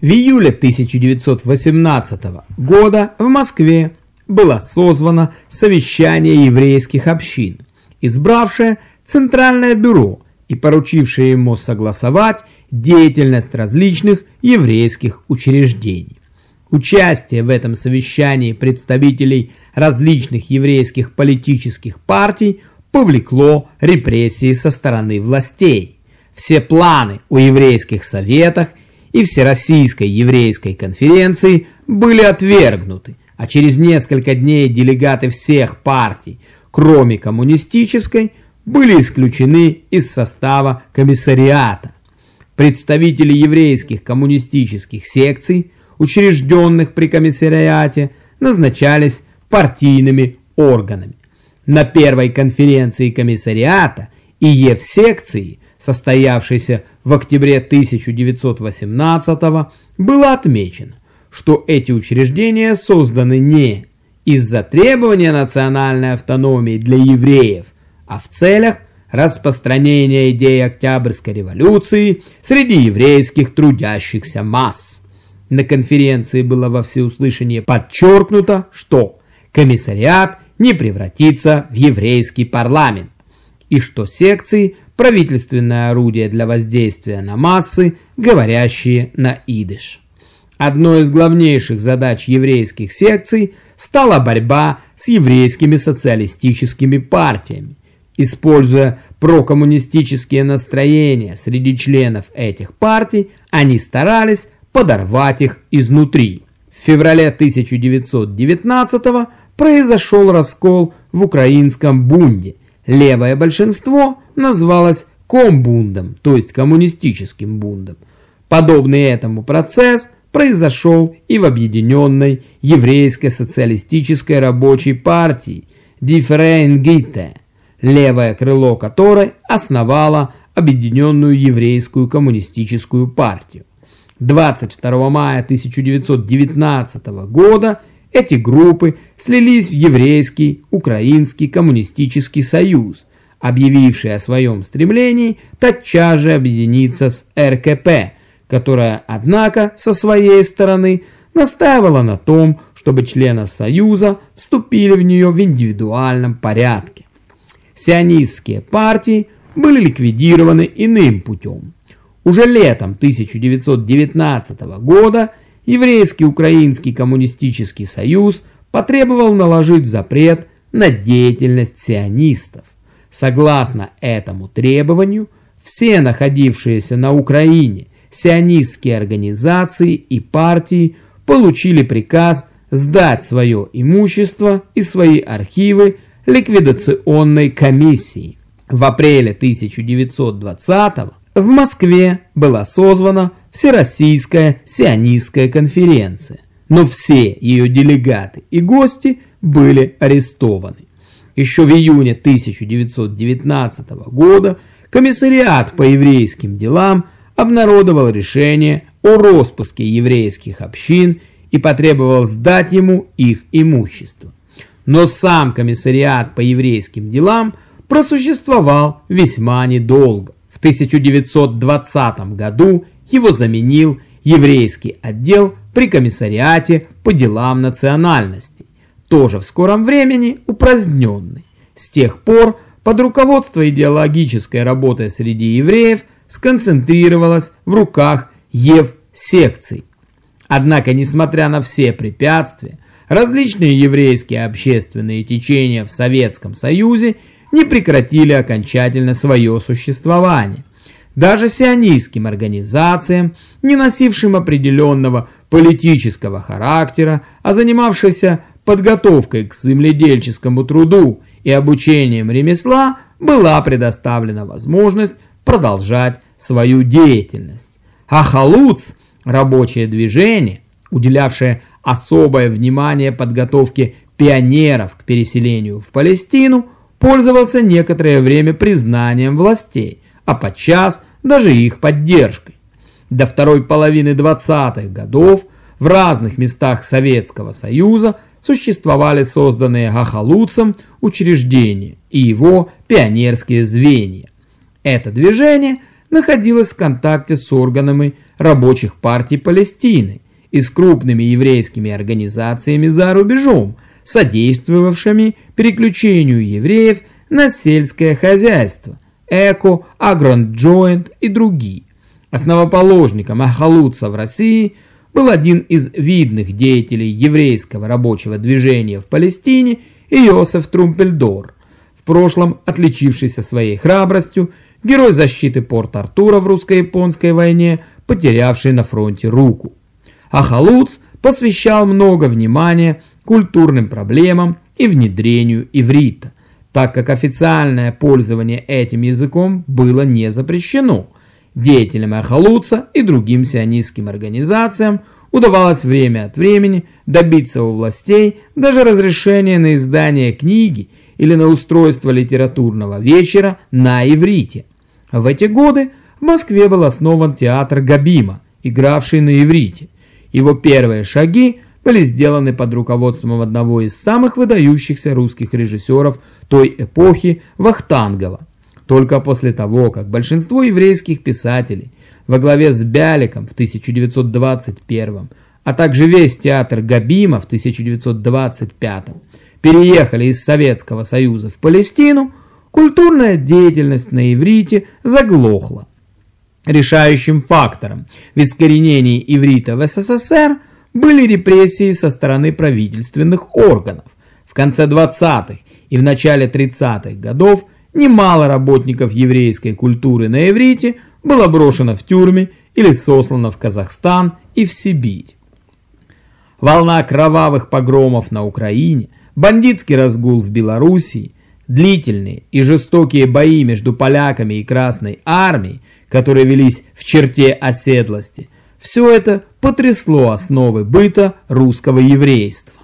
В июле 1918 года в Москве было созвано совещание еврейских общин, избравшее Центральное бюро и поручившее ему согласовать деятельность различных еврейских учреждений. Участие в этом совещании представителей различных еврейских политических партий повлекло репрессии со стороны властей. Все планы о еврейских советах и Всероссийской еврейской конференции были отвергнуты, а через несколько дней делегаты всех партий, кроме коммунистической, были исключены из состава комиссариата. Представители еврейских коммунистических секций, учрежденных при комиссариате, назначались партийными органами. На первой конференции комиссариата и Ев-секции, состоявшейся в октябре 1918 было отмечено, что эти учреждения созданы не из-за требования национальной автономии для евреев, а в целях распространения идей Октябрьской революции среди еврейских трудящихся масс. На конференции было во всеуслышание подчеркнуто, что комиссариат не превратится в еврейский парламент, и что секции – правительственное орудие для воздействия на массы, говорящие на идыш. Одной из главнейших задач еврейских секций стала борьба с еврейскими социалистическими партиями. Используя прокоммунистические настроения среди членов этих партий, они старались подорвать их изнутри. В феврале 1919 произошел раскол в украинском бунде. Левое большинство назвалось комбундом, то есть коммунистическим бундом. Подобный этому процесс произошел и в объединенной еврейской социалистической рабочей партии Дифференгите, левое крыло которой основало объединенную еврейскую коммунистическую партию. 22 мая 1919 года эти группы слились в Еврейский Украинский Коммунистический Союз, объявивший о своем стремлении тотчас же объединиться с РКП, которая, однако, со своей стороны настаивала на том, чтобы члены Союза вступили в нее в индивидуальном порядке. Сионистские партии были ликвидированы иным путем. Уже летом 1919 года Еврейский Украинский Коммунистический Союз потребовал наложить запрет на деятельность сионистов. Согласно этому требованию, все находившиеся на Украине сионистские организации и партии получили приказ сдать свое имущество и свои архивы ликвидационной комиссии. В апреле 1920 в Москве была созвана Всероссийская сионистская конференция, но все ее делегаты и гости были арестованы. Еще в июне 1919 года комиссариат по еврейским делам обнародовал решение о распуске еврейских общин и потребовал сдать ему их имущество. Но сам комиссариат по еврейским делам просуществовал весьма недолго. В 1920 году его заменил еврейский отдел при комиссариате по делам национальности тоже в скором времени упраздненный. С тех пор под руководство идеологической работы среди евреев сконцентрировалась в руках Ев-секций. Однако, несмотря на все препятствия, различные еврейские общественные течения в Советском Союзе не прекратили окончательно свое существование. Даже сионистским организациям, не носившим определенного политического характера, а занимавшихся подготовкой к земледельческому труду и обучением ремесла была предоставлена возможность продолжать свою деятельность. А Халуц, рабочее движение, уделявшее особое внимание подготовке пионеров к переселению в Палестину, пользовался некоторое время признанием властей, а подчас даже их поддержкой. До второй половины 20-х годов в разных местах Советского Союза существовали созданные Гахалуцем учреждения и его пионерские звенья. Это движение находилось в контакте с органами рабочих партий Палестины и с крупными еврейскими организациями за рубежом, содействовавшими переключению евреев на сельское хозяйство, эко, агронджойнт и другие. Основоположником Ахалуца в России был один из видных деятелей еврейского рабочего движения в Палестине Иосиф Трумпельдор, в прошлом отличившийся своей храбростью, герой защиты Порт-Артура в русско-японской войне, потерявший на фронте руку. Ахалуц посвящал много внимания культурным проблемам и внедрению иврита, так как официальное пользование этим языком было не запрещено. Деятелям Ахалуца и другим сионистским организациям удавалось время от времени добиться у властей даже разрешения на издание книги или на устройство литературного вечера на иврите. В эти годы в Москве был основан театр Габима, игравший на иврите. Его первые шаги были сделаны под руководством одного из самых выдающихся русских режиссеров той эпохи Вахтангова. Только после того, как большинство еврейских писателей во главе с Бяликом в 1921, а также весь театр Габима в 1925 переехали из Советского Союза в Палестину, культурная деятельность на иврите заглохла. Решающим фактором в искоренении иврита в СССР были репрессии со стороны правительственных органов. В конце 20-х и в начале 30-х годов немало работников еврейской культуры на иврите было брошено в тюрьмы или сослано в Казахстан и в Сибирь. Волна кровавых погромов на Украине, бандитский разгул в Белоруссии, длительные и жестокие бои между поляками и Красной Армией – которые велись в черте оседлости, все это потрясло основы быта русского еврейства.